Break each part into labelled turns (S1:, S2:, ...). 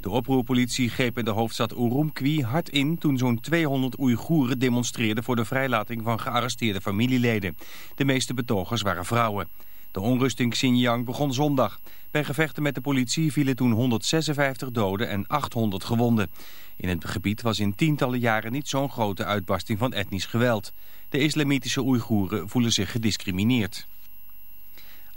S1: De oproerpolitie greep in de hoofdstad Urumqi hard in... toen zo'n 200 Oeigoeren demonstreerden voor de vrijlating van gearresteerde familieleden. De meeste betogers waren vrouwen. De onrust in Xinjiang begon zondag. Bij gevechten met de politie vielen toen 156 doden en 800 gewonden. In het gebied was in tientallen jaren niet zo'n grote uitbarsting van etnisch geweld. De islamitische Oeigoeren voelen zich gediscrimineerd.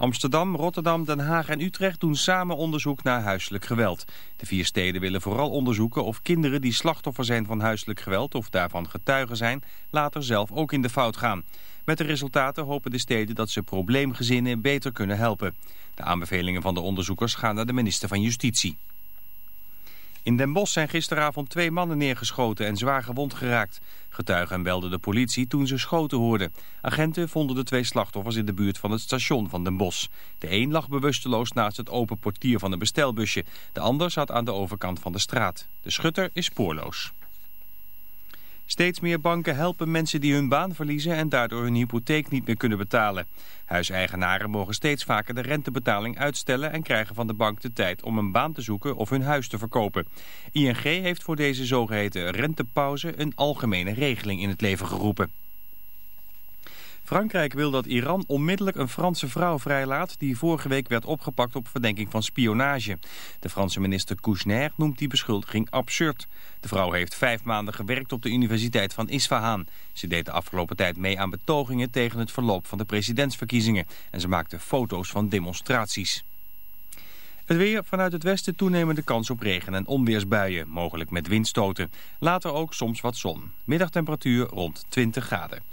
S1: Amsterdam, Rotterdam, Den Haag en Utrecht doen samen onderzoek naar huiselijk geweld. De vier steden willen vooral onderzoeken of kinderen die slachtoffer zijn van huiselijk geweld of daarvan getuigen zijn, later zelf ook in de fout gaan. Met de resultaten hopen de steden dat ze probleemgezinnen beter kunnen helpen. De aanbevelingen van de onderzoekers gaan naar de minister van Justitie. In Den Bosch zijn gisteravond twee mannen neergeschoten en zwaar gewond geraakt. Getuigen belden de politie toen ze schoten hoorden. Agenten vonden de twee slachtoffers in de buurt van het station van Den Bosch. De een lag bewusteloos naast het open portier van een bestelbusje. De ander zat aan de overkant van de straat. De schutter is spoorloos. Steeds meer banken helpen mensen die hun baan verliezen en daardoor hun hypotheek niet meer kunnen betalen. Huiseigenaren mogen steeds vaker de rentebetaling uitstellen en krijgen van de bank de tijd om een baan te zoeken of hun huis te verkopen. ING heeft voor deze zogeheten rentepauze een algemene regeling in het leven geroepen. Frankrijk wil dat Iran onmiddellijk een Franse vrouw vrijlaat... die vorige week werd opgepakt op verdenking van spionage. De Franse minister Kouchner noemt die beschuldiging absurd. De vrouw heeft vijf maanden gewerkt op de Universiteit van Isfahan. Ze deed de afgelopen tijd mee aan betogingen tegen het verloop van de presidentsverkiezingen. En ze maakte foto's van demonstraties. Het weer vanuit het westen toenemende kans op regen- en onweersbuien, mogelijk met windstoten. Later ook soms wat zon. Middagtemperatuur rond 20 graden.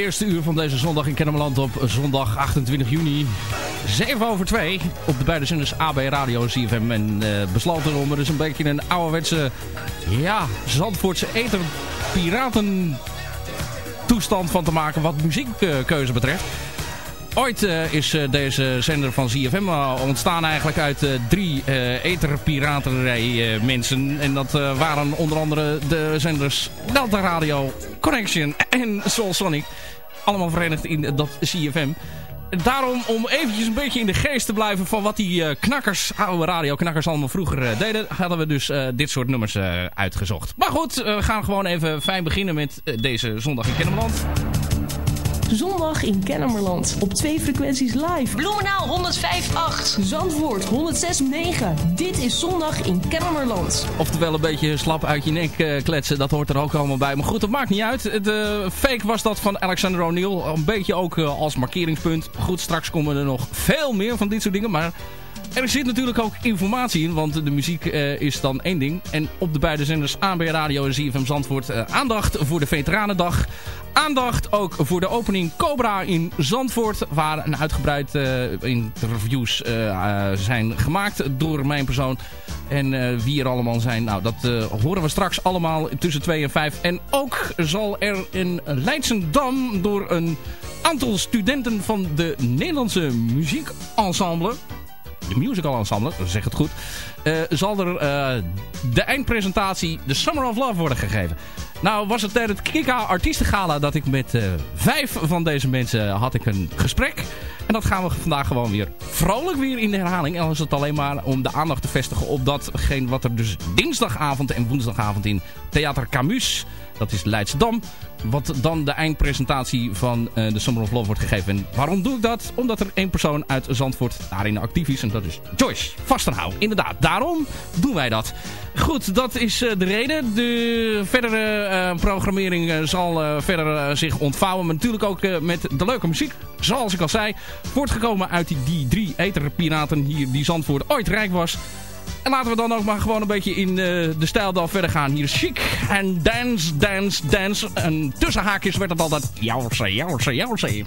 S2: Eerste uur van deze zondag in Kennemerland op zondag 28 juni. 7 over 2 op de beide zenders AB Radio CFM. En uh, besloten om er dus een beetje een ouderwetse, ja, Zandvoortse eter piraten toestand van te maken wat muziekkeuze betreft. Ooit uh, is uh, deze zender van ZFM ontstaan eigenlijk uit drie etherpiraterij mensen. En dat waren onder andere de zenders Delta Radio, Connection en Soul Sonic. Allemaal verenigd in dat ZFM. Daarom, om eventjes een beetje in de geest te blijven van wat die knakkers, oude radioknakkers allemaal vroeger deden, hadden we dus dit soort nummers uitgezocht. Maar goed, we gaan gewoon even fijn beginnen met deze zondag in Kennemerland.
S3: Zondag in Kennemerland. Op twee frequenties live.
S4: Bloemenaal 105.8.
S3: Zandvoort 106.9. Dit is Zondag in Kennemerland.
S2: Oftewel een beetje slap uit je nek uh, kletsen. Dat hoort er ook allemaal bij. Maar goed, dat maakt niet uit. De fake was dat van Alexander O'Neill. Een beetje ook uh, als markeringspunt. Goed, straks komen er nog veel meer van dit soort dingen. Maar... Er zit natuurlijk ook informatie in, want de muziek uh, is dan één ding. En op de beide zenders AB Radio en ZFM Zandvoort uh, aandacht voor de Veteranendag. Aandacht ook voor de opening Cobra in Zandvoort. Waar een uitgebreid uh, interviews zijn gemaakt door mijn persoon. En wie er allemaal zijn, nou dat horen we straks allemaal tussen 2 en 5. En ook zal er in Leidsendam door een aantal studenten van de Nederlandse muziekensemble de musical ensemble, zeg het goed, uh, zal er uh, de eindpresentatie The Summer of Love worden gegeven. Nou was het tijdens het Kika Artiestengala dat ik met uh, vijf van deze mensen had ik een gesprek. En dat gaan we vandaag gewoon weer vrolijk weer in de herhaling. En dan is het alleen maar om de aandacht te vestigen op datgene wat er dus dinsdagavond en woensdagavond in Theater Camus, dat is Leidschendam, wat dan de eindpresentatie van uh, The Summer of Love wordt gegeven. En waarom doe ik dat? Omdat er één persoon uit Zandvoort daarin actief is. En dat is Joyce Vastenhouw. Inderdaad, daarom doen wij dat. Goed, dat is uh, de reden. De verdere uh, programmering zal verder zich ontvouwen. Maar natuurlijk ook met de leuke muziek. Zoals ik al zei, voortgekomen uit die, die drie eterpiraten hier die Zandvoort ooit rijk was. En laten we dan ook maar gewoon een beetje in uh, de stijl dan verder gaan. Hier chic en dance, dance, dance. En tussen haakjes werd het altijd jouwse, jouwse, jouwse.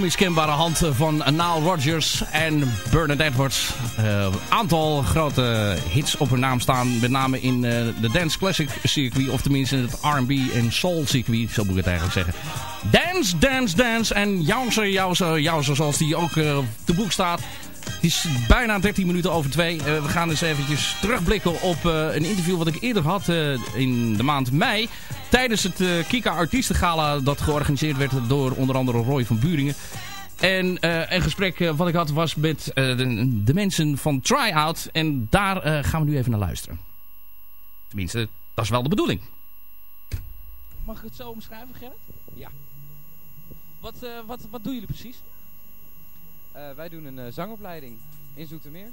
S5: Onmiskenbare hand van Nile Rodgers en Bernard Edwards. Een aantal grote hits op hun naam staan. Met name in de Dance Classic circuit. Of tenminste het R&B en Soul circuit. Zo moet ik het eigenlijk zeggen. Dance, dance, dance. En jouwse, jouwse, jouwse zoals die ook te boek staat. Het is bijna 13 minuten over twee. Uh, we gaan eens eventjes terugblikken op uh, een interview wat ik eerder had uh, in de maand mei. Tijdens het Kika Artiestengala dat georganiseerd werd door onder andere Roy van Buringen. En een gesprek wat ik had was met de, de, mensen van Tryout. En daar gaan we nu even naar luisteren. Tenminste, dat is wel de bedoeling.
S2: Mag ik het zo omschrijven, Gerrit?
S6: Ja.
S2: Wat, wat, wat doen jullie precies?
S6: Uh, wij doen een uh, zangopleiding in Zoetermeer.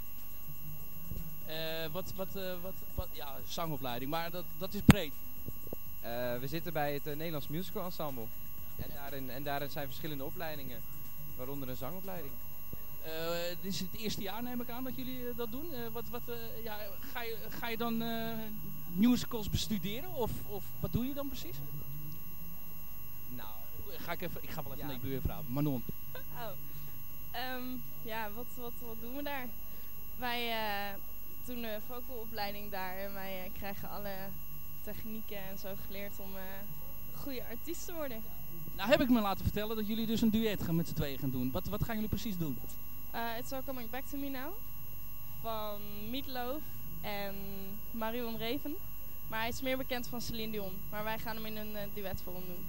S2: Uh, wat, wat, wat, wat, ja, zangopleiding, maar dat, dat is breed.
S6: We zitten bij het Nederlands Musical Ensemble. En daarin, en daarin zijn verschillende opleidingen, waaronder een zangopleiding.
S2: dit is het eerste jaar, neem ik aan, dat jullie dat doen. wat, wat, ja, ga, je, ga je dan musicals bestuderen of, of wat doe je dan precies? Nou, ga ik, even, ik ga wel even ja. naar je buurvrouw, Manon.
S7: Oh. Um, ja, wat, wat, wat doen we daar? Wij uh, doen een vocalopleiding daar en wij uh, krijgen alle technieken en zo geleerd om uh, een goede artiest te worden.
S2: Nou heb ik me laten vertellen dat jullie dus een duet gaan met z'n tweeën gaan doen. Wat, wat gaan jullie precies doen?
S7: It's All Coming Back To Me Now van Meatloaf en Marion Reven. Maar hij is meer bekend van Celine Dion. Maar wij gaan hem in een duet voor hem doen.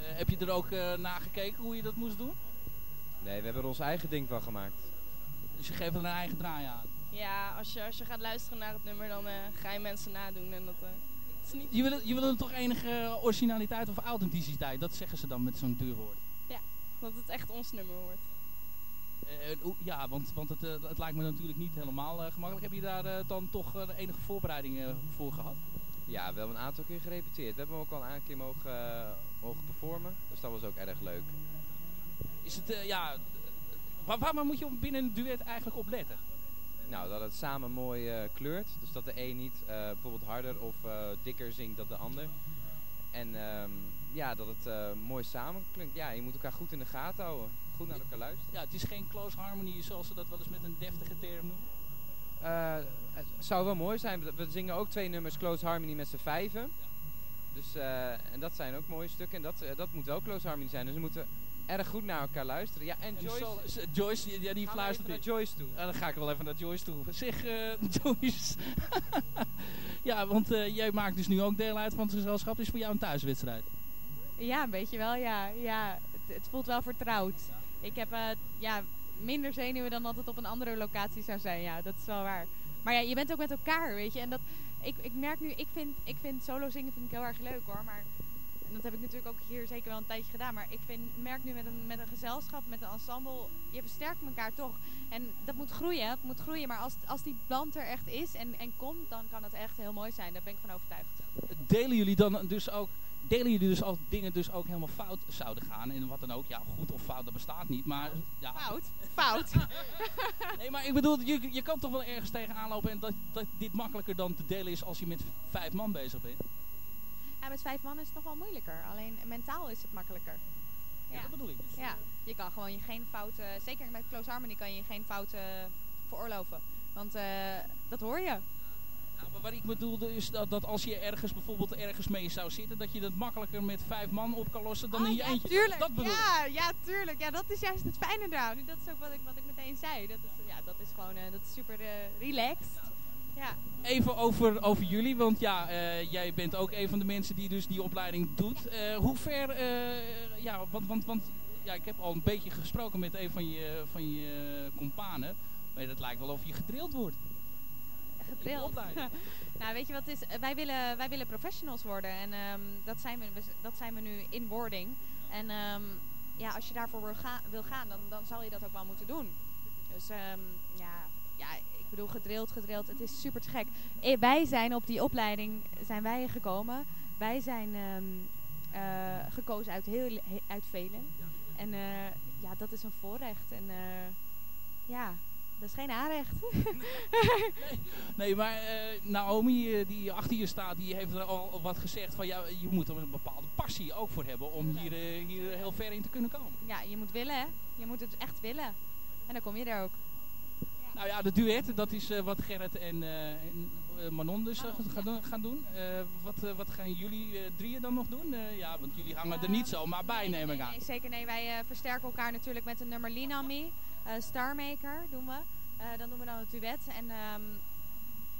S2: heb je er ook naar gekeken hoe je dat moest doen?
S6: Nee, we hebben er ons eigen ding van gemaakt.
S2: Dus je geeft er een eigen draai aan?
S7: Ja, als je, als je gaat luisteren naar het nummer, dan uh, ga je mensen nadoen. En dat, uh, niet...
S2: je, wil, je wil toch enige originaliteit of authenticiteit? Dat zeggen ze dan met zo'n duur woord.
S7: Ja, dat het echt ons nummer wordt.
S2: Uh, ja, want, want het, het lijkt me natuurlijk niet helemaal gemakkelijk. Heb je daar dan toch enige voorbereidingen voor gehad?
S6: Ja, we hebben een aantal keer gerepeteerd. We hebben hem ook al een keer mogen, mogen performen. Dus dat was ook erg leuk
S2: is het, uh, ja, waar, waar moet je binnen een duet eigenlijk op letten?
S6: Nou, dat het samen mooi uh, kleurt. Dus dat de een niet uh, bijvoorbeeld harder of dikker zingt dan de ander. En um, ja, dat het mooi samen klinkt. Ja, je moet elkaar goed in de gaten houden. Goed naar elkaar luisteren.
S2: Ja, het is geen close harmony zoals ze dat wel eens met een deftige term noemen.
S6: het zou wel mooi zijn. We zingen ook twee nummers close harmony met z'n vijven. Ja. Dus, en dat zijn ook mooie stukken. En dat, dat moet wel close harmony zijn. Dus we moeten erg goed naar elkaar luisteren. Ja, en, Joyce...
S2: Joyce, ja, die fluistert
S6: naar Joyce toe.
S2: dan ga ik wel even naar Joyce toe. Zeg, uh, Joyce. ja, want uh, jij maakt dus nu ook deel uit van het gezelschap. Het is voor jou een thuiswedstrijd.
S7: Ja, een beetje wel, ja. ja het, het voelt wel vertrouwd. Ik heb uh, ja, minder zenuwen dan dat het op een andere locatie zou zijn. Ja, dat is wel waar. Maar ja, je bent ook met elkaar, weet je. En dat, ik, ik merk nu, ik vind, ik vind solo zingen vind ik heel erg leuk hoor. Maar en dat heb ik natuurlijk ook hier zeker wel een tijdje gedaan. Maar ik vind, merk nu met een, met een gezelschap, met een ensemble, je versterkt elkaar toch. En dat moet groeien, het moet groeien. Maar als, als die band er echt is en, en komt, dan kan het echt heel mooi zijn. Daar ben ik van overtuigd.
S2: Delen jullie dan dus ook, delen jullie dus als dingen dus ook helemaal fout zouden gaan? En wat dan ook, ja goed of fout, dat bestaat niet. Maar, ja.
S7: Fout? Fout?
S2: nee, maar ik bedoel, je, je kan toch wel ergens tegenaan lopen en dat, dat dit makkelijker dan te delen is als je met vijf man bezig bent?
S7: Met vijf man is het nog wel moeilijker. Alleen mentaal is het makkelijker.
S2: Ja, dat bedoel ik dus.
S7: Ja, je kan gewoon je geen fouten, zeker met Close Harmony kan je geen fouten veroorloven. Want uh, dat hoor je.
S2: Nou, maar wat ik bedoelde is dat, dat als je ergens bijvoorbeeld ergens mee zou zitten, dat je dat makkelijker met vijf man op kan lossen dan
S7: oh,
S2: in je
S7: ja,
S2: eentje.
S7: Tuurlijk.
S2: Dat bedoel
S7: ja, ja, tuurlijk. Ja, dat is juist het fijne daar. Dat is ook wat ik, wat ik meteen zei. Dat is, ja, dat is gewoon uh, dat is super uh, relaxed. Ja.
S2: Even over, over jullie, want ja, uh, jij bent ook een van de mensen die dus die opleiding doet. Uh, hoe ver, uh, ja, want, want, want ja, ik heb al een beetje gesproken met een van je, van je companen. Maar het lijkt wel of je gedrild wordt.
S7: Gedrild? nou, weet je wat het is? Wij willen, wij willen professionals worden en um, dat, zijn we, dat zijn we nu in wording. En um, ja, als je daarvoor wil, ga, wil gaan, dan, dan zal je dat ook wel moeten doen. Dus um, ja, ja, ik bedoel, gedrild, gedrild. Het is super te gek. Eh, wij zijn op die opleiding, zijn wij gekomen. Wij zijn um, uh, gekozen uit, heel, uit velen. En uh, ja, dat is een voorrecht. En uh, ja, Dat is geen aanrecht.
S8: Nee, maar eh, Naomi, eh, die achter je staat, die heeft er al wat gezegd van ja, je moet er een bepaalde passie ook voor hebben om hier, eh, hier heel ver in te kunnen komen.
S7: Ja, je moet willen, hè. Je moet het echt willen. En dan kom je er ook.
S8: Nou ja, de duet, dat is eh, wat Gerrit en, eh, eh, Manon dus gaan, doen- gaan doen. Wat, wat gaan jullie drieën dan nog doen? Ja, want jullie hangen er niet zomaar bij, neem ik aan.
S7: Nee, zeker nee. Wij versterken elkaar natuurlijk met een nummer eh, Starmaker doen we. Dan doen we dan het duet. En ehm,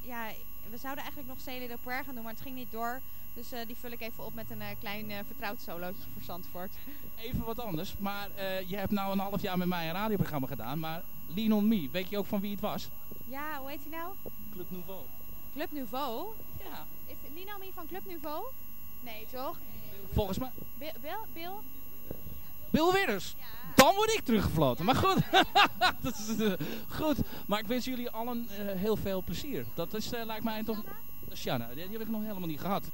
S7: ja, we zouden eigenlijk nog Cele de Puer gaan doen, maar het ging niet door. Dus eh, die vul ik even op met een eh, klein eh, vertrouwd solootje voor Zandvoort.
S8: Even wat anders, maar je hebt nou een half jaar met mij een radioprogramma gedaan, maar Lean on Me, weet je ook van wie het was?
S7: Ja, hoe heet hij nou?
S8: Club Nouveau.
S7: Club Nouveau?
S8: Ja.
S7: Is Lean on Me van Club Nouveau? Nee, toch?
S8: Volgens mij...
S7: Bill? Bill? Bill?
S8: Bill Widders. Dan word ik teruggefloten. Maar goed. dat is, goed. Maar ik wens jullie allen heel veel plezier. Dat is, lijkt mij toch... Shanna. Die heb ik nog helemaal niet gehad.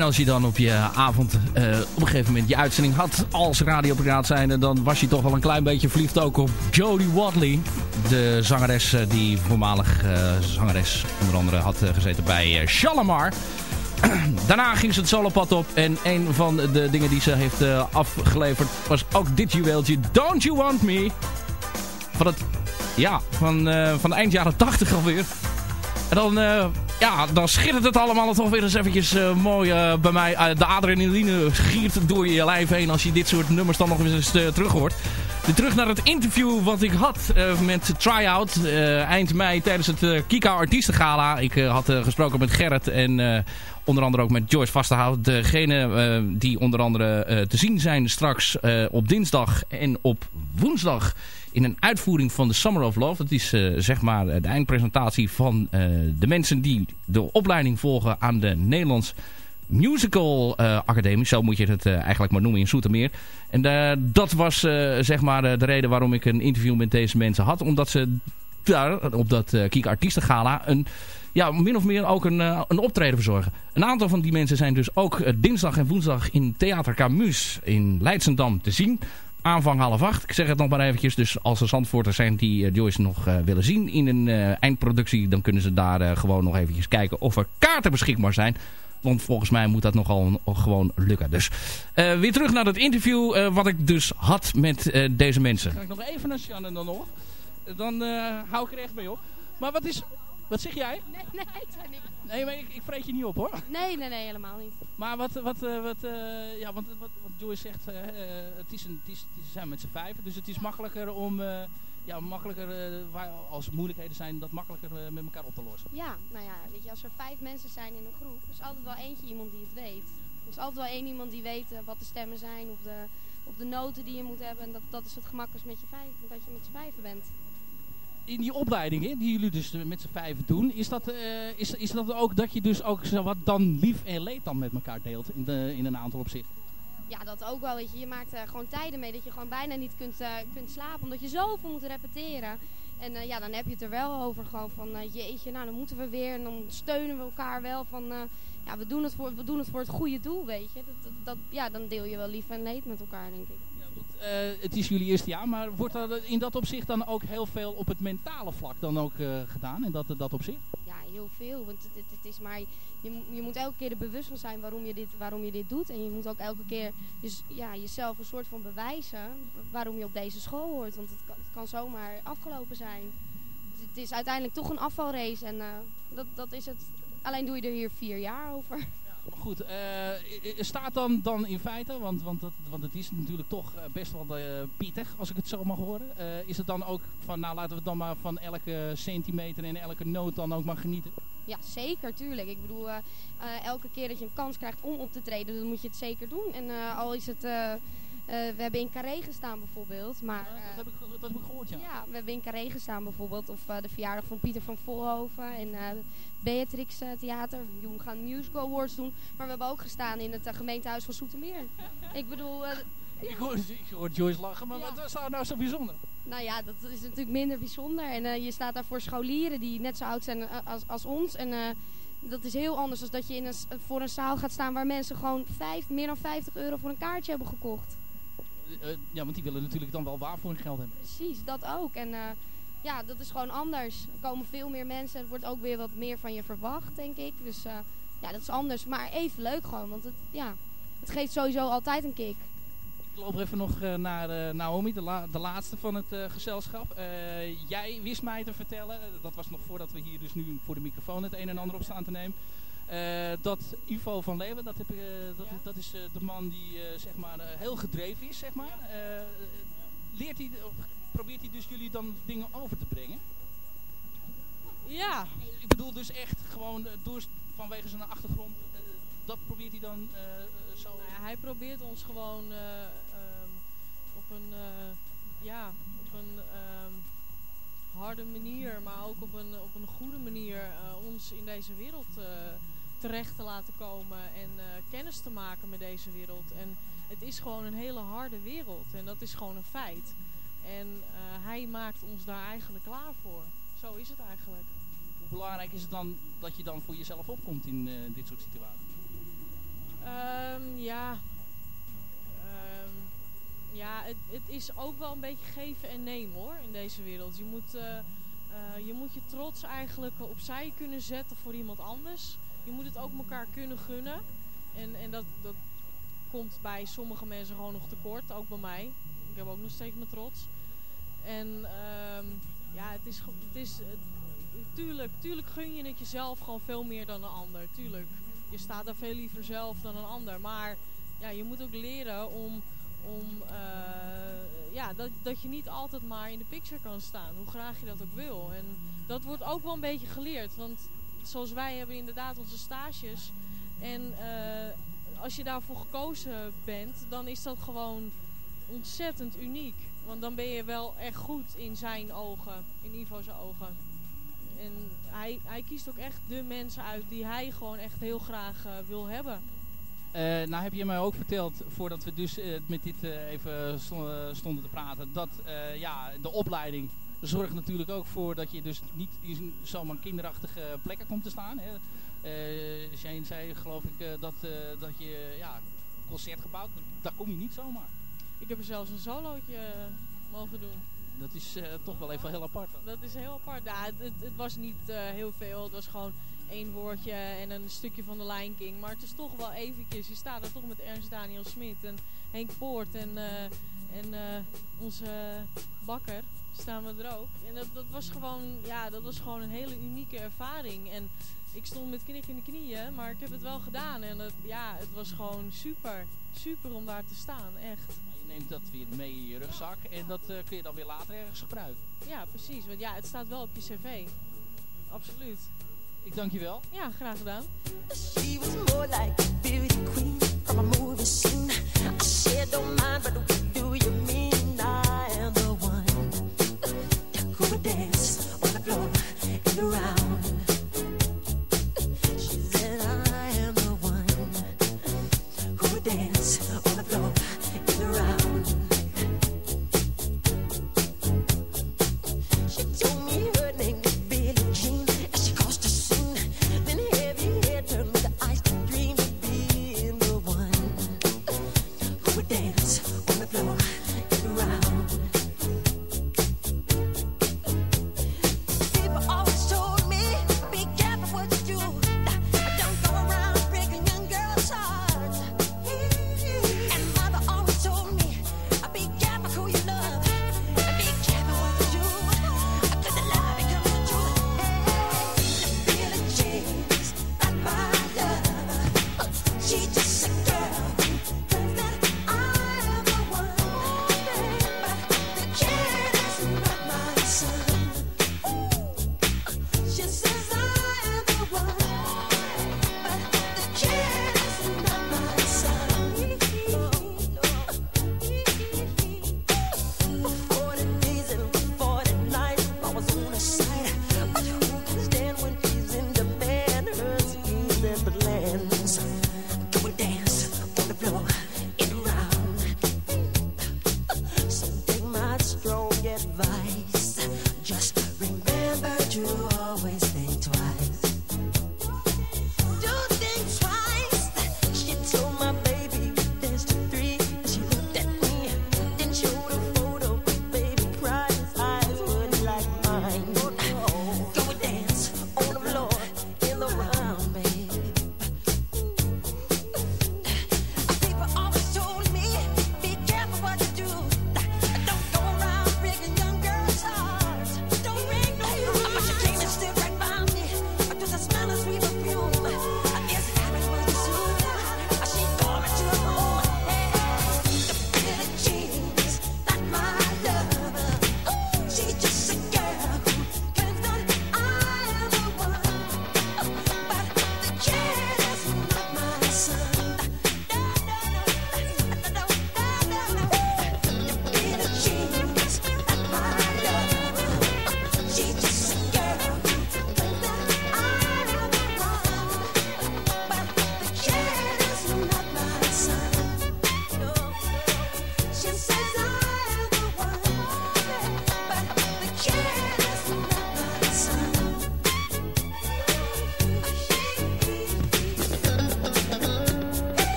S2: En als je dan op je avond uh, op een gegeven moment je uitzending had als radiopiraat zijnde... dan was je toch wel een klein beetje verliefd ook op Jodie Watley. De zangeres uh, die voormalig uh, zangeres onder andere had gezeten bij Shalamar. Daarna ging ze het solopad op en een van de dingen die ze heeft afgeleverd was ook dit juweeltje. Don't You Want Me. Van het, ja, van, van eind jaren 80 alweer. En dan, ja, dan schittert het allemaal toch weer eens eventjes uh, mooi uh, bij mij. de adrenaline giert door je lijf heen als je dit soort nummers dan nog eens terug hoort. De terug naar het interview wat ik had met Tryout eind mei tijdens het Kika Artiestengala. Ik had gesproken met Gerrit en onder andere ook met Joyce Vasterhout. Degene die onder andere te zien zijn straks op dinsdag en op woensdag in een uitvoering van de Summer of Love. Dat is zeg maar de eindpresentatie van de mensen die de opleiding volgen aan de Nederlands Musical uh, Academie. Zo moet je het eigenlijk maar noemen in Soetermeer. En dat was zeg maar de reden waarom ik een interview met deze mensen had. Omdat ze daar op dat Kiek Artiestengala een ja, min of meer ook een, een optreden verzorgen. Een aantal van die mensen zijn dus ook dinsdag en woensdag in Theater Camus in Leidsendam te zien aanvang half acht. Ik zeg het nog maar eventjes. Dus als er Zandvoorters zijn die uh, Joyce nog willen zien in een eindproductie... dan kunnen ze daar gewoon nog eventjes kijken of er kaarten beschikbaar zijn. Want volgens mij moet dat nogal gewoon lukken. Dus weer terug naar het interview wat ik dus had met deze mensen.
S8: Ga ik nog even naar Sjanne dan nog. Dan hou ik er echt mee op. Maar wat is... Wat zeg jij?
S9: Nee, nee, ik zei niks.
S8: Nee, maar ik, ik vreet je niet op hoor.
S9: Nee, nee, nee, helemaal niet.
S8: Maar wat, wat, uh, wat uh, ja, want wat, wat Joyce zegt, uh, het is een, het is, het zijn met z'n vijven, dus het is makkelijker om, ja, makkelijker, waar, als er moeilijkheden zijn, dat makkelijker met elkaar op te lossen.
S9: Ja, nou ja, weet je, als er vijf mensen zijn in een groep, is altijd wel eentje iemand die het weet. Er is altijd wel één iemand die weet wat de stemmen zijn of de, of de noten die je moet hebben. En dat, dat is het gemakkelijkst met je vijf, dat je met z'n vijven bent
S8: in die opleidingen die jullie dus met z'n vijven doen, is dat, uh, is, is dat ook dat je dus ook wat dan lief en leed dan met elkaar deelt in, de, in een aantal opzichten?
S9: Ja, dat ook wel. Weet je. je maakt uh, gewoon tijden mee dat je gewoon bijna niet kunt, uh, kunt slapen, omdat je zoveel moet repeteren. En ja, dan heb je het er wel over gewoon van, jeetje, nou dan moeten we weer en dan steunen we elkaar wel van, ja, we doen, het voor, we doen het voor het goede doel, weet je. Dat, dat, ja, dan deel je wel lief en leed met elkaar, denk ik.
S8: Uh, het is jullie eerste jaar, maar wordt er in dat opzicht dan ook heel veel op het mentale vlak dan ook uh, gedaan in dat, dat opzicht?
S9: Ja, heel veel. Want het, het, is maar, je, je moet elke keer er bewust van zijn waarom je dit, waarom je dit doet. En je moet ook elke keer dus, ja, jezelf een soort van bewijzen waarom je op deze school hoort. Want het kan, kan zomaar afgelopen zijn. Het, het, is uiteindelijk toch een afvalrace en uh, dat, dat is het. Alleen doe je er hier vier jaar over.
S8: Goed, uh, staat dan, dan in feite, want, want, dat, want het is natuurlijk toch best wel uh, pittig, als ik het zo mag horen. Is het dan ook van, nou laten we dan maar van elke centimeter en elke noot dan ook maar genieten?
S9: Ja, zeker, tuurlijk. Ik bedoel, elke keer dat je een kans krijgt om op te treden, dan moet je het zeker doen. En al is het... Uh, we hebben in Carré gestaan bijvoorbeeld. Maar,
S8: dat, heb ik, dat heb ik gehoord, ja.
S9: Ja, we hebben in Carré gestaan bijvoorbeeld. Of uh, de verjaardag van Pieter van Volhoven. En Beatrix Theater. We gaan Musical Awards doen. Maar we hebben ook gestaan in het gemeentehuis van Zoetermeer. ik bedoel...
S8: ik, hoor, ik hoor Joyce lachen, maar ja. wat is nou zo bijzonder?
S9: Nou ja, dat is natuurlijk minder bijzonder. En je staat daar voor scholieren die net zo oud zijn als, als ons. En dat is heel anders dan dat je in een, voor een zaal gaat staan waar mensen gewoon vijf, meer dan 50 euro voor een kaartje hebben gekocht.
S8: Uh, ja, want die willen natuurlijk dan wel waar voor hun geld hebben.
S9: Precies, dat ook. En uh, ja, dat is gewoon anders. Er komen veel meer mensen. Er wordt ook weer wat meer van je verwacht, denk ik. Dus ja, dat is anders. Maar even leuk gewoon. Want het, ja, het geeft sowieso altijd een kick.
S8: Ik loop even nog naar Naomi, de, la de, laatste van het gezelschap. jij wist mij te vertellen, dat was nog voordat we hier dus nu voor de microfoon het een en ander op staan te nemen dat Ivo van Leeuwen, dat, heb, uh, dat, ja. dat is uh, de man die zeg maar, heel gedreven is. Zeg maar. leert hij, probeert hij dus jullie dan dingen over te brengen?
S10: Ja.
S8: Ik bedoel dus echt gewoon door, vanwege zijn achtergrond, dat probeert hij dan zo... Nou
S10: hij probeert ons gewoon um, op een, ja, op een um, harde manier, maar ook op een, op een goede manier ons in deze wereld terecht te laten komen en uh, kennis te maken met deze wereld. En het is gewoon een hele harde wereld en dat is gewoon een feit. En uh, hij maakt ons daar eigenlijk klaar voor. Zo is het eigenlijk.
S8: Hoe belangrijk is het dan dat je dan voor jezelf opkomt in uh, dit soort situaties?
S10: Ehm, ja. Ehm, ja, het, het is ook wel een beetje geven en nemen hoor, in deze wereld. Je moet, eh, eh, je, moet je trots eigenlijk opzij kunnen zetten voor iemand anders. Je moet het ook elkaar kunnen gunnen. En, en dat, dat komt bij sommige mensen gewoon nog tekort, ook bij mij. Ik heb ook nog steeds mijn trots. En ehm, ja, het is, het is tuurlijk, tuurlijk gun je het jezelf gewoon veel meer dan een ander. Tuurlijk. Je staat daar veel liever zelf dan een ander. Maar ja, je moet ook leren om, om eh, ja, dat, dat je niet altijd maar in de picture kan staan. Hoe graag je dat ook wil. En dat wordt ook wel een beetje geleerd. Want zoals wij hebben inderdaad onze stages. En eh, als je daarvoor gekozen bent, dan is dat gewoon ontzettend uniek. Want dan ben je wel echt goed in zijn ogen, in Ivo's ogen. En hij, hij kiest ook echt de mensen uit die hij gewoon echt heel graag eh, wil hebben.
S8: Eh, nou heb je mij ook verteld, voordat we dus met dit even sto- stonden te praten, dat ja, de opleiding zorgt natuurlijk ook voor dat je dus niet in zomaar kinderachtige plekken komt te staan. Hè. Eh, Shane zei geloof ik eh, dat, eh, dat je ja, concert gebouwd, daar kom je niet zomaar.
S10: Ik heb er zelfs een solootje mogen doen.
S8: Dat is toch wel even heel apart.
S10: Dat is heel apart. Ja, het, het, het was niet heel veel. Het was gewoon één woordje en een stukje van de Lion King. Maar het is toch wel eventjes. Je staat er toch met Ernst Daniel Smit en Henk Poort en, en onze bakker staan we er ook. En dat, dat, was gewoon, ja, dat was gewoon een hele unieke ervaring. En ik stond met knik in de knieën, maar ik heb het wel gedaan. En het, ja, het was gewoon super. Super om daar te staan, echt.
S8: Je neemt dat weer mee in je rugzak en dat eh, kun je dan weer later ergens gebruiken.
S10: Ja, precies. Want ja, het staat wel op je cv. Absoluut.
S8: Ik dank je wel.
S10: Ja, graag gedaan.
S11: She was more like a beauty queen from a movie scene. I said, don't mind, but what do you mean? I am dance on the floor and around.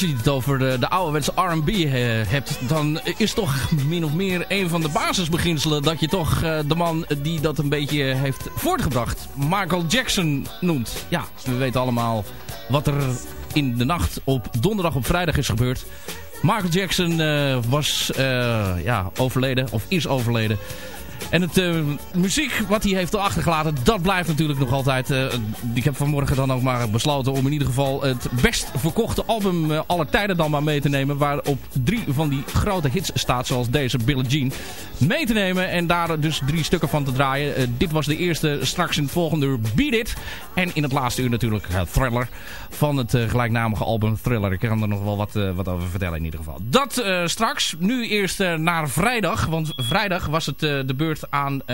S2: Als je het over de, de ouderwetse R&B eh, hebt, dan is toch min of meer een van de basisbeginselen dat je toch eh, de man die dat een beetje heeft voortgebracht, Michael Jackson noemt. Ja, we weten allemaal wat er in de nacht op donderdag op vrijdag is gebeurd. Michael Jackson eh, was ja, overleden, of is overleden. En het eh, muziek wat hij heeft achtergelaten, dat blijft natuurlijk nog altijd. eh, ik heb vanmorgen dan ook maar besloten om in ieder geval het best verkochte album eh, aller tijden dan maar mee te nemen. Waarop drie van die grote hits staat, zoals deze Billie Jean. Mee te nemen en daar dus drie stukken van te draaien. Dit was de eerste, straks in het volgende uur Beat It. En in het laatste uur natuurlijk Thriller van het gelijkname album Thriller. Ik kan er nog wel wat, wat over vertellen in ieder geval. Dat straks. Nu eerst naar vrijdag. Want vrijdag was het de beurt aan eh,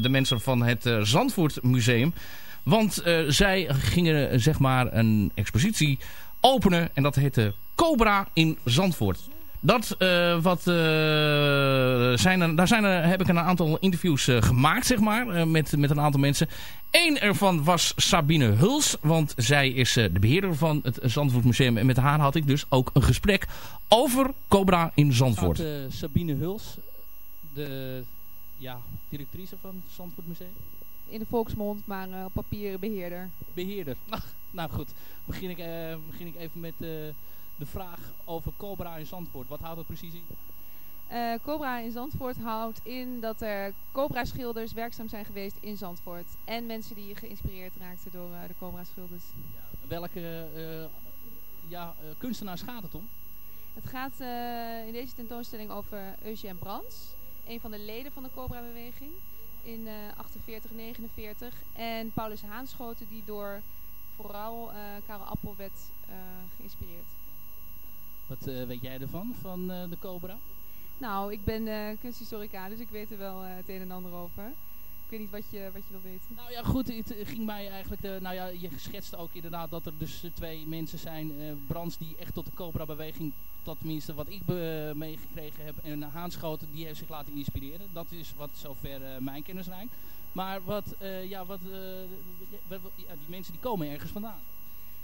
S2: de mensen van het eh, Zandvoort Museum. Want eh, zij gingen zeg maar een expositie openen. En dat heette Cobra in Zandvoort. Dat, wat, zijn er, daar zijn er, heb ik een aantal interviews gemaakt, zeg maar, met, met een aantal mensen. Eén ervan was Sabine Huls, want zij is de beheerder van het Zandvoort Museum. En met haar had ik dus ook een gesprek over Cobra in Zandvoort.
S8: Sabine Huls, de ja, directrice van het Zandvoort Museum.
S12: In de volksmond, maar eh, op papier beheerder.
S8: Beheerder. Nou, nou goed, begin ik, eh, begin ik even met eh, de vraag over Cobra in Zandvoort. Wat houdt dat precies in?
S12: Eh, Cobra in Zandvoort houdt in dat er Cobra-schilders werkzaam zijn geweest in Zandvoort. En mensen die geïnspireerd raakten door eh, de Cobra-schilders.
S8: Welke eh, ja, eh, kunstenaars gaat het om?
S12: Het gaat eh, in deze tentoonstelling over Eugène Brands. Een van de leden van de Cobra-beweging in eh 48, 49. En Paulus Haanschoten die door vooral eh Karel Appel werd eh, geïnspireerd.
S8: Wat eh, weet jij ervan, van eh, de Cobra?
S12: Nou, ik ben eh, kunsthistorica, dus ik weet er wel eh, het een en ander over. Ik weet niet wat je, wat je wil weten.
S8: Nou ja, goed, het ging mij eigenlijk... eh, nou ja, je schetste ook inderdaad dat er dus eh, twee mensen zijn. eh Brands die echt tot de Cobra-beweging, dat tenminste wat ik be- meegekregen heb. En Haanschoten, die heeft zich laten inspireren. Dat is wat zover eh, mijn kennis reikt. Maar wat, eh, ja, wat, eh, ja, die mensen die komen ergens vandaan.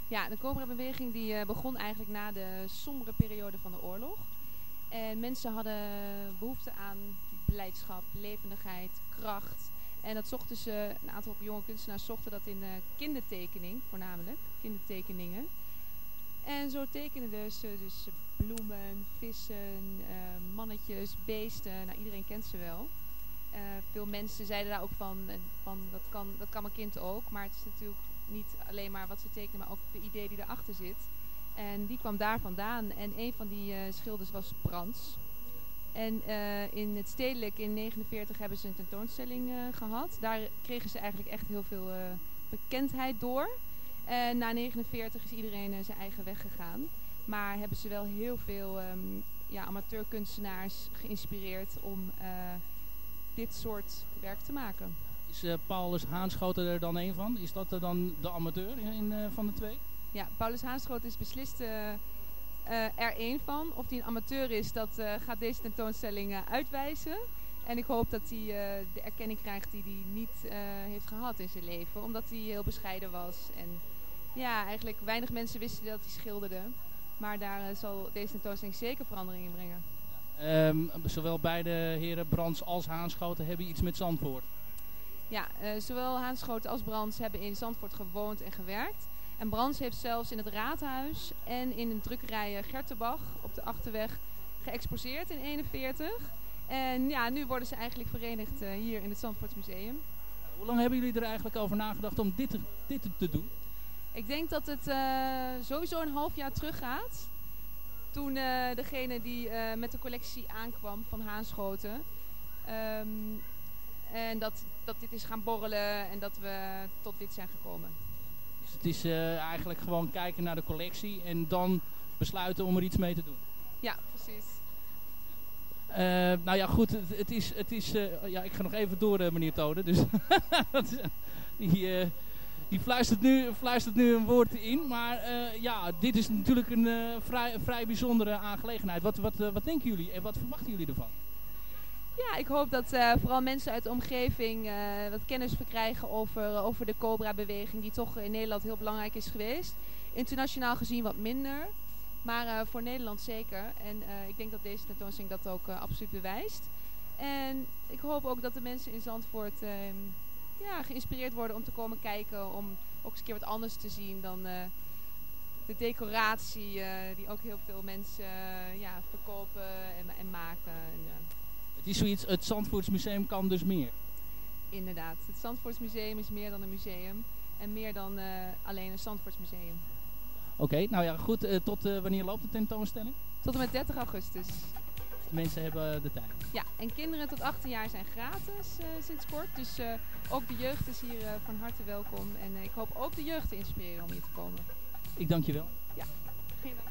S12: Ja, de Cobra-beweging die eh, begon eigenlijk na de sombere periode van de oorlog. En mensen hadden behoefte aan blijdschap, levendigheid, kracht. En dat zochten ze, een aantal jonge kunstenaars zochten dat in eh, kindertekening, voornamelijk, kindertekeningen. En zo tekenden ze dus bloemen, vissen, eh, mannetjes, beesten. Nou, iedereen kent ze wel. Eh, veel mensen zeiden daar ook van, van dat, kan, dat kan mijn kind ook. Maar het is natuurlijk niet alleen maar wat ze tekenen, maar ook de idee die erachter zit. En die kwam daar vandaan. En een van die eh, schilders was Brands. En eh, in het stedelijk in 49 hebben ze een tentoonstelling eh, gehad. Daar kregen ze eigenlijk echt heel veel eh, bekendheid door. En na 49 is iedereen zijn eigen weg gegaan. Maar hebben ze wel heel veel ehm, ja, amateurkunstenaars geïnspireerd om dit soort werk te maken.
S8: Is Paulus Haanschoten er dan een van? Is dat er dan de amateur in, van de twee?
S12: Ja, Paulus Haanschoot is beslist er één van. Of hij een amateur is, dat eh, gaat deze tentoonstelling eh, uitwijzen. En ik hoop dat hij eh, de erkenning krijgt die hij niet eh, heeft gehad in zijn leven. Omdat hij heel bescheiden was. En ja, eigenlijk weinig mensen wisten dat hij schilderde. Maar daar eh, zal deze tentoonstelling zeker verandering in brengen.
S8: Ehm, zowel beide heren Brands als Haanschoten hebben iets met Zandvoort.
S12: Ja, eh, zowel Haanschoten als Brands hebben in Zandvoort gewoond en gewerkt. En Brands heeft zelfs in het raadhuis en in een drukkerij eh, Gertenbach op de Achterweg geëxposeerd in 41. En ja, nu worden ze eigenlijk verenigd eh, hier in het Zandvoort Museum.
S8: Hoe lang hebben jullie er eigenlijk over nagedacht om dit, te- dit te doen?
S12: Ik denk dat het eh, sowieso een half jaar terug gaat. Toen degene die met de collectie aankwam van Haanschoten. Ehm, en dat, dat dit is gaan borrelen en dat we tot dit zijn gekomen.
S8: Het is eh, eigenlijk gewoon kijken naar de collectie en dan besluiten om er iets mee te doen.
S12: Ja, precies.
S8: Eh, nou ja, goed, het, het is, het is eh, ja, ik ga nog even door, meneer Tode. Dus die, die fluistert, nu, fluistert nu een woord in. Maar ja, dit is natuurlijk een vrij, vrij bijzondere aangelegenheid. Wat, wat, wat denken jullie en wat verwachten jullie ervan?
S12: Ja, ik hoop dat eh, vooral mensen uit de omgeving eh, wat kennis verkrijgen over, over de Cobra-beweging, die toch in Nederland heel belangrijk is geweest. Internationaal gezien wat minder. Maar eh, voor Nederland zeker. En eh, ik denk dat deze tentoonstelling dat ook eh, absoluut bewijst. En ik hoop ook dat de mensen in Zandvoort ehm, ja, geïnspireerd worden om te komen kijken. Om ook eens een keer wat anders te zien dan eh, de decoratie eh, die ook heel veel mensen eh, ja, verkopen en, en maken. En,
S2: Het is zoiets, het Zandvoortsmuseum kan dus meer.
S12: inderdaad, het Zandvoortsmuseum is meer dan een museum. En meer dan eh, alleen een Zandvoortsmuseum.
S2: Oké, nou ja, goed. eh, tot eh, wanneer loopt de tentoonstelling?
S12: Tot en met 30 augustus.
S2: De mensen hebben de tijd.
S12: Ja, en kinderen tot 18 jaar zijn gratis eh, sinds kort. Dus eh, ook de jeugd is hier eh, van harte welkom. En eh, ik hoop ook de jeugd te inspireren om hier te komen.
S2: Ik dank je wel.
S12: Ja, geen dank.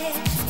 S8: yeah.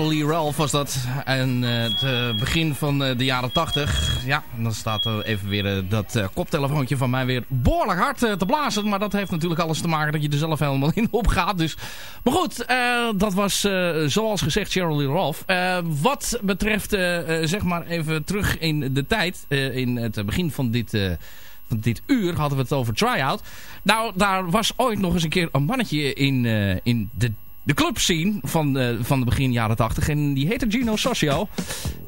S8: Lee Ralph was dat. En eh, het eh, begin van eh, de jaren 80. Ja, dan staat er even weer dat koptelefoontje van mij weer behoorlijk hard te blazen. Maar dat heeft natuurlijk alles te maken dat je er zelf helemaal in opgaat. Dus. Maar goed, dat was zoals gezegd Cheryl Lee Ralph. Wat betreft, zeg maar even terug in de tijd. in het begin van dit...
S2: dit uur hadden we het over try-out. Nou, daar was ooit nog eens een keer een mannetje in, in de, de club scene van, eh, van de begin jaren 80. En die heette Gino Socio.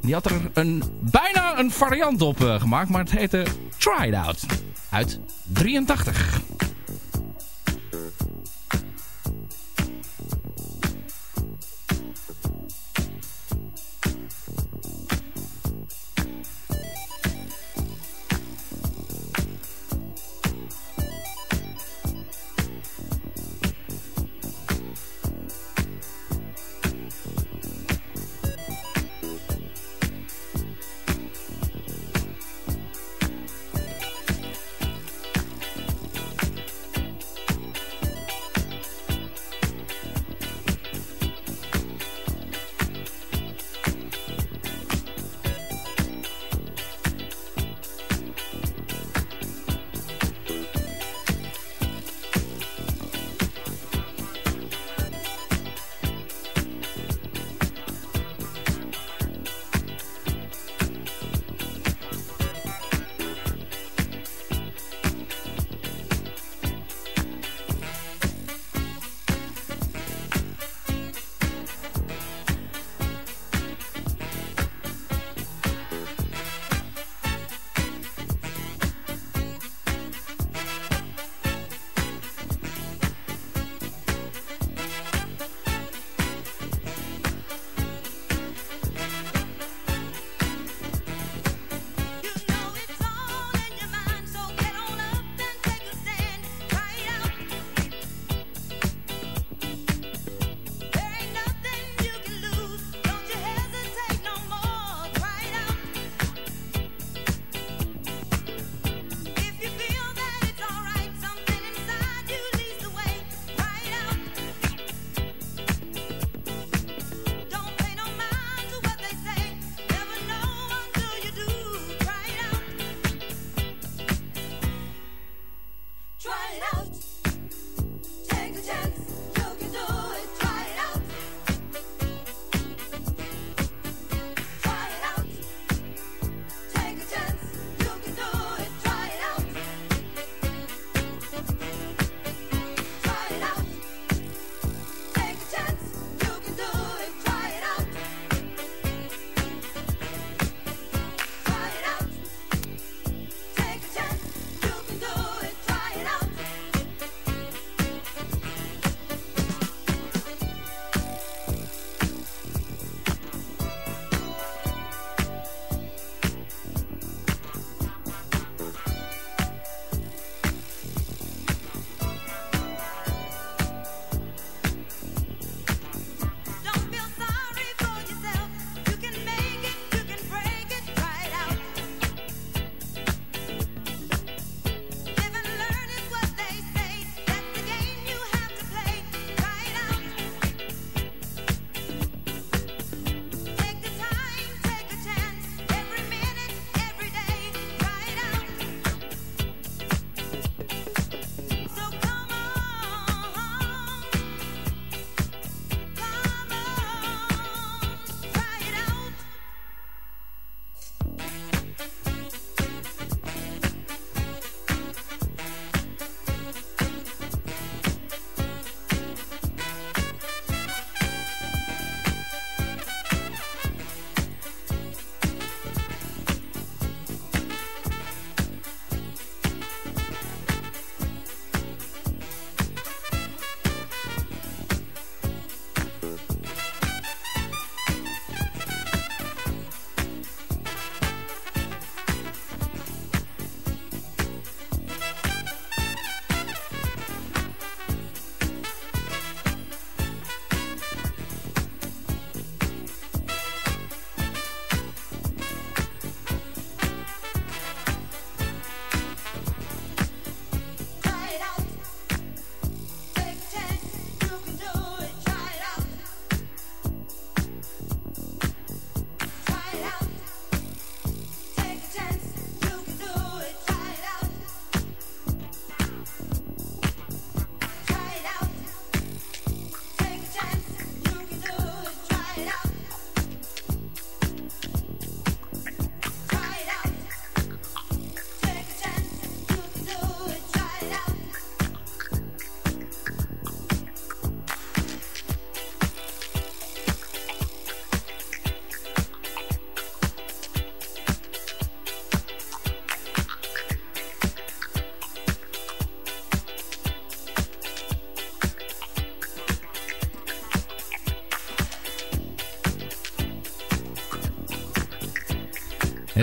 S2: Die had er een, bijna een variant op eh, gemaakt, maar het heette Try It Out. Uit 83.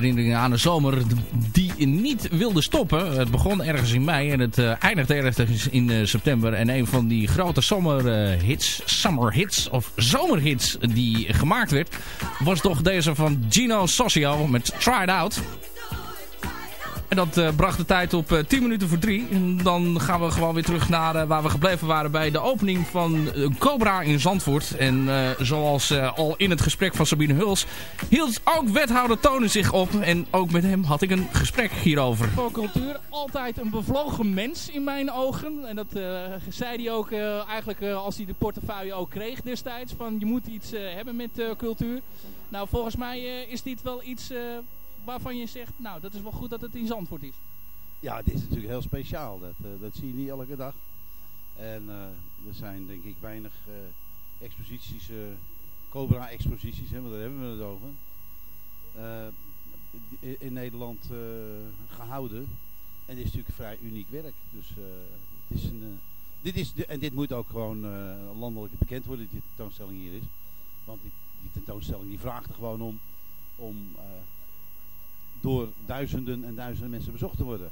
S8: Herinneringen aan een zomer die niet wilde stoppen. Het begon ergens in mei en het uh, eindigde ergens in uh, september. En een van die grote zomerhits, summer hits of zomerhits die gemaakt werd... was toch deze van Gino Socio met Try It Out. En dat uh, bracht de tijd op uh, 10 minuten voor 3. En dan gaan we gewoon weer terug naar uh, waar we gebleven waren bij de opening van Cobra in Zandvoort. En zoals al in het gesprek van Sabine Huls hield ook wethouder Tonen zich op. En ook met hem had ik een gesprek hierover.
S2: Voor cultuur altijd een bevlogen mens in mijn ogen. En dat zei hij ook eigenlijk als hij de portefeuille ook kreeg destijds. Van je moet iets hebben met cultuur. Nou volgens mij is dit wel iets waarvan je zegt, nou dat is wel goed dat het in Zandvoort is.
S13: Ja, het is natuurlijk heel speciaal. Dat, uh, dat zie je niet elke dag. En uh, er zijn denk ik weinig uh, exposities, Cobra-exposities, want daar hebben we het over. In, Nederland gehouden. En dit is natuurlijk vrij uniek werk. Dus het is een, dit is de, en dit moet ook gewoon landelijk bekend worden, die tentoonstelling hier is. Want die, die tentoonstelling die vraagt er gewoon om, om door duizenden en duizenden mensen bezocht te worden.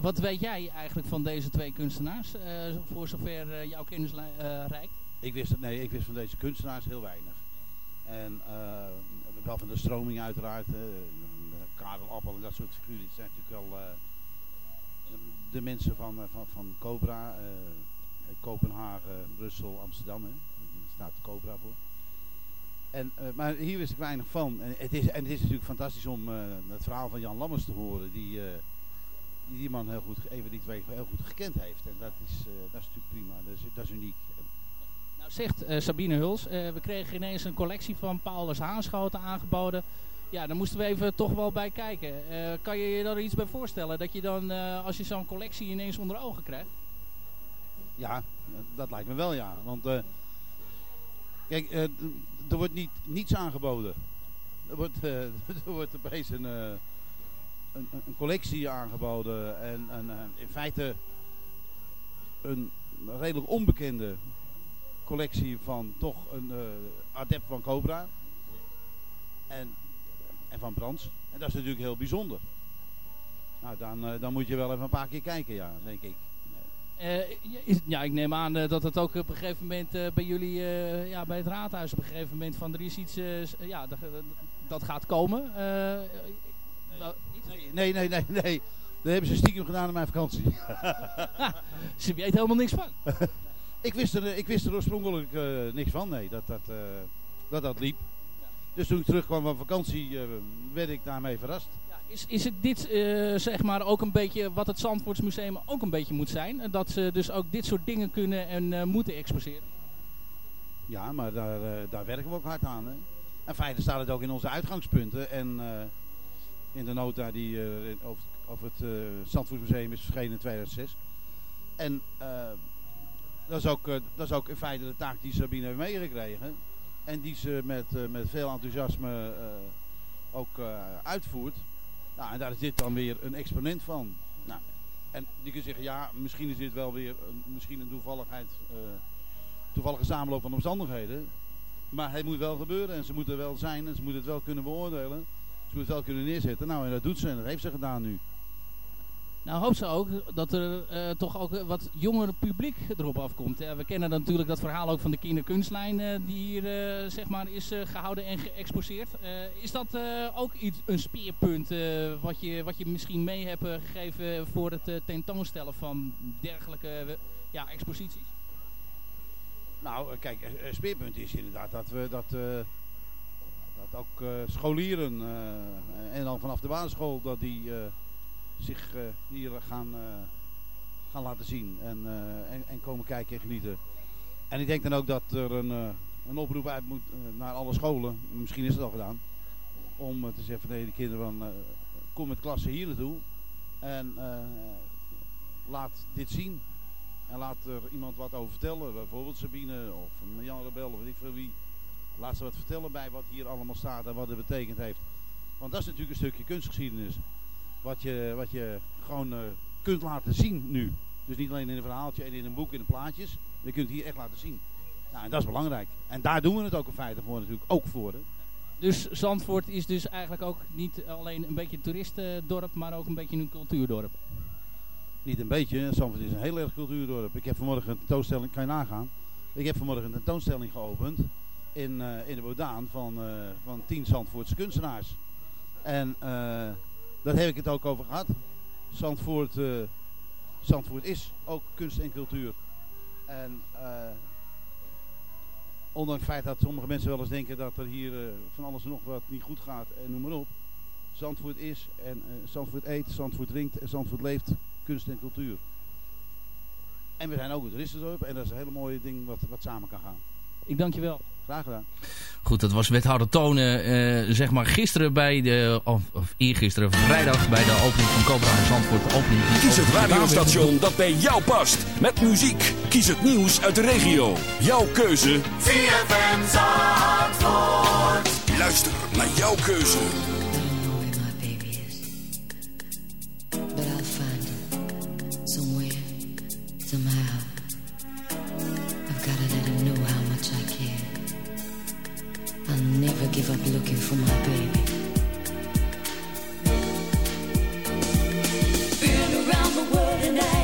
S2: Wat weet jij eigenlijk van deze twee kunstenaars, uh, voor zover uh, jouw kennis uh, reikt?
S13: Ik wist, nee, ik wist van deze kunstenaars heel weinig. En wel van de stroming uiteraard, Karel Appel en dat soort figuren, die zijn natuurlijk wel de mensen van, van, van Cobra, Kopenhagen, Brussel, Amsterdam, hè. daar staat Cobra voor. En, uh, maar hier wist ik weinig van. En het is, en het is natuurlijk fantastisch om uh, het verhaal van Jan Lammers te horen. Die, uh, die die man heel goed, even die twee heel goed gekend heeft. En dat is, dat is natuurlijk prima. Dat is, dat is uniek.
S2: Nou zegt Sabine Huls, we kregen ineens een collectie van Paulus Haanschoten aangeboden. Ja, daar moesten we even toch wel bij kijken. kan je je daar iets bij voorstellen? Dat je dan, als je zo'n collectie ineens onder ogen krijgt?
S13: Ja, dat lijkt me wel ja. Want kijk, er wordt niet, niets aangeboden. Er wordt, uh, er wordt een, uh, een, een, collectie aangeboden. En, en uh, in feite een redelijk onbekende collectie van toch een adept van Cobra. En, en van Brands. En dat is natuurlijk heel bijzonder. Nou, dan, dan moet je wel even een paar keer kijken, ja, denk ik.
S2: Uh, is, ja, ik neem aan uh, dat het ook op een gegeven moment uh, bij jullie, ja, bij het raadhuis op een gegeven moment van er is iets, ja, dat, dat gaat komen.
S13: nee, nee, nee, nee. Dat hebben ze stiekem gedaan in mijn vakantie.
S2: ze weet helemaal niks van.
S13: ik, wist er, ik wist er oorspronkelijk niks van, nee, dat dat, dat, dat liep. Dus toen ik terugkwam van vakantie werd ik daarmee verrast.
S2: Is, is het dit uh, zeg maar ook een beetje wat het Zandvoortsmuseum ook een beetje moet zijn? Dat ze dus ook dit soort dingen kunnen en uh, moeten exposeren?
S13: Ja, maar daar, daar werken we ook hard aan. Hè? En feite staat het ook in onze uitgangspunten. En in de nota die over, over, het Zandvoortsmuseum is verschenen in 2006. En dat, is ook, dat is ook in feite de taak die Sabine heeft meegekregen. En die ze met, met veel enthousiasme ook uitvoert. Nou, en daar is dit dan weer een exponent van. Nou, en je kunt zeggen, ja, misschien is dit wel weer een, misschien een toevalligheid, uh, toevallige samenloop van omstandigheden. Maar het moet wel gebeuren en ze moeten wel zijn en ze moeten het wel kunnen beoordelen. Ze moeten het wel kunnen neerzetten. Nou, en dat doet ze en dat heeft ze gedaan nu.
S2: Nou hoop ze ook dat er uh, toch ook wat jonger publiek erop afkomt. We kennen dan natuurlijk dat verhaal ook van de kinderkunstlijn uh, die hier uh, zeg maar is gehouden en geëxposeerd. is dat ook iets, een speerpunt wat, je, wat je misschien mee hebt gegeven voor het tentoonstellen van dergelijke ja, exposities?
S13: Nou kijk, een speerpunt is inderdaad dat we dat, dat ook scholieren en dan vanaf de basisschool dat die zich uh, hier gaan, uh, gaan laten zien en, uh, en, en, komen kijken en genieten. En ik denk dan ook dat er een, een oproep uit moet naar alle scholen, misschien is het al gedaan, om te zeggen nee, de kinderen van kom met klassen hier naartoe en laat dit zien. En laat er iemand wat over vertellen, bijvoorbeeld Sabine of Jan Rebel of weet ik veel wie. Laat ze wat vertellen bij wat hier allemaal staat en wat het betekend heeft. Want dat is natuurlijk een stukje kunstgeschiedenis wat je, wat je gewoon uh, kunt laten zien nu. Dus niet alleen in een verhaaltje en in een boek in de plaatjes. Je kunt het hier echt laten zien. Nou, en dat is belangrijk. En daar doen we het ook in feite voor natuurlijk ook voor. Hè.
S8: Dus Zandvoort is dus eigenlijk ook niet alleen een beetje een toeristendorp, maar ook een beetje een cultuurdorp.
S13: Niet een beetje, Zandvoort is een heel erg cultuurdorp. Ik heb vanmorgen een tentoonstelling, kan je nagaan. Ik heb vanmorgen een tentoonstelling geopend in, eh, in de Bodaan van, eh, van tien Zandvoortse kunstenaars. En eh, daar heb ik het ook over gehad. Zandvoort, eh, Zandvoort is ook kunst en cultuur. En eh, ondanks het feit dat sommige mensen wel eens denken dat er hier eh, van alles en nog wat niet goed gaat en noem maar op. Zandvoort is en Zandvoort eet, Zandvoort drinkt en Zandvoort leeft kunst en cultuur. En we zijn ook een toeristendorp en dat is een hele mooie ding wat, wat samen kan gaan.
S8: Ik dank je wel.
S13: Graag gedaan.
S2: Goed, dat was wethouder Tonen, eh, zeg maar gisteren bij de, of, of eergisteren, vrijdag bij de opening van Cobra in Zandvoort. De opening
S14: Kies het radiostation dat bij jou past. Met muziek. Kies het nieuws uit de regio. Jouw keuze.
S11: ZFM Zandvoort.
S14: Luister naar jouw keuze.
S15: gave up looking for my baby. Been around the world and I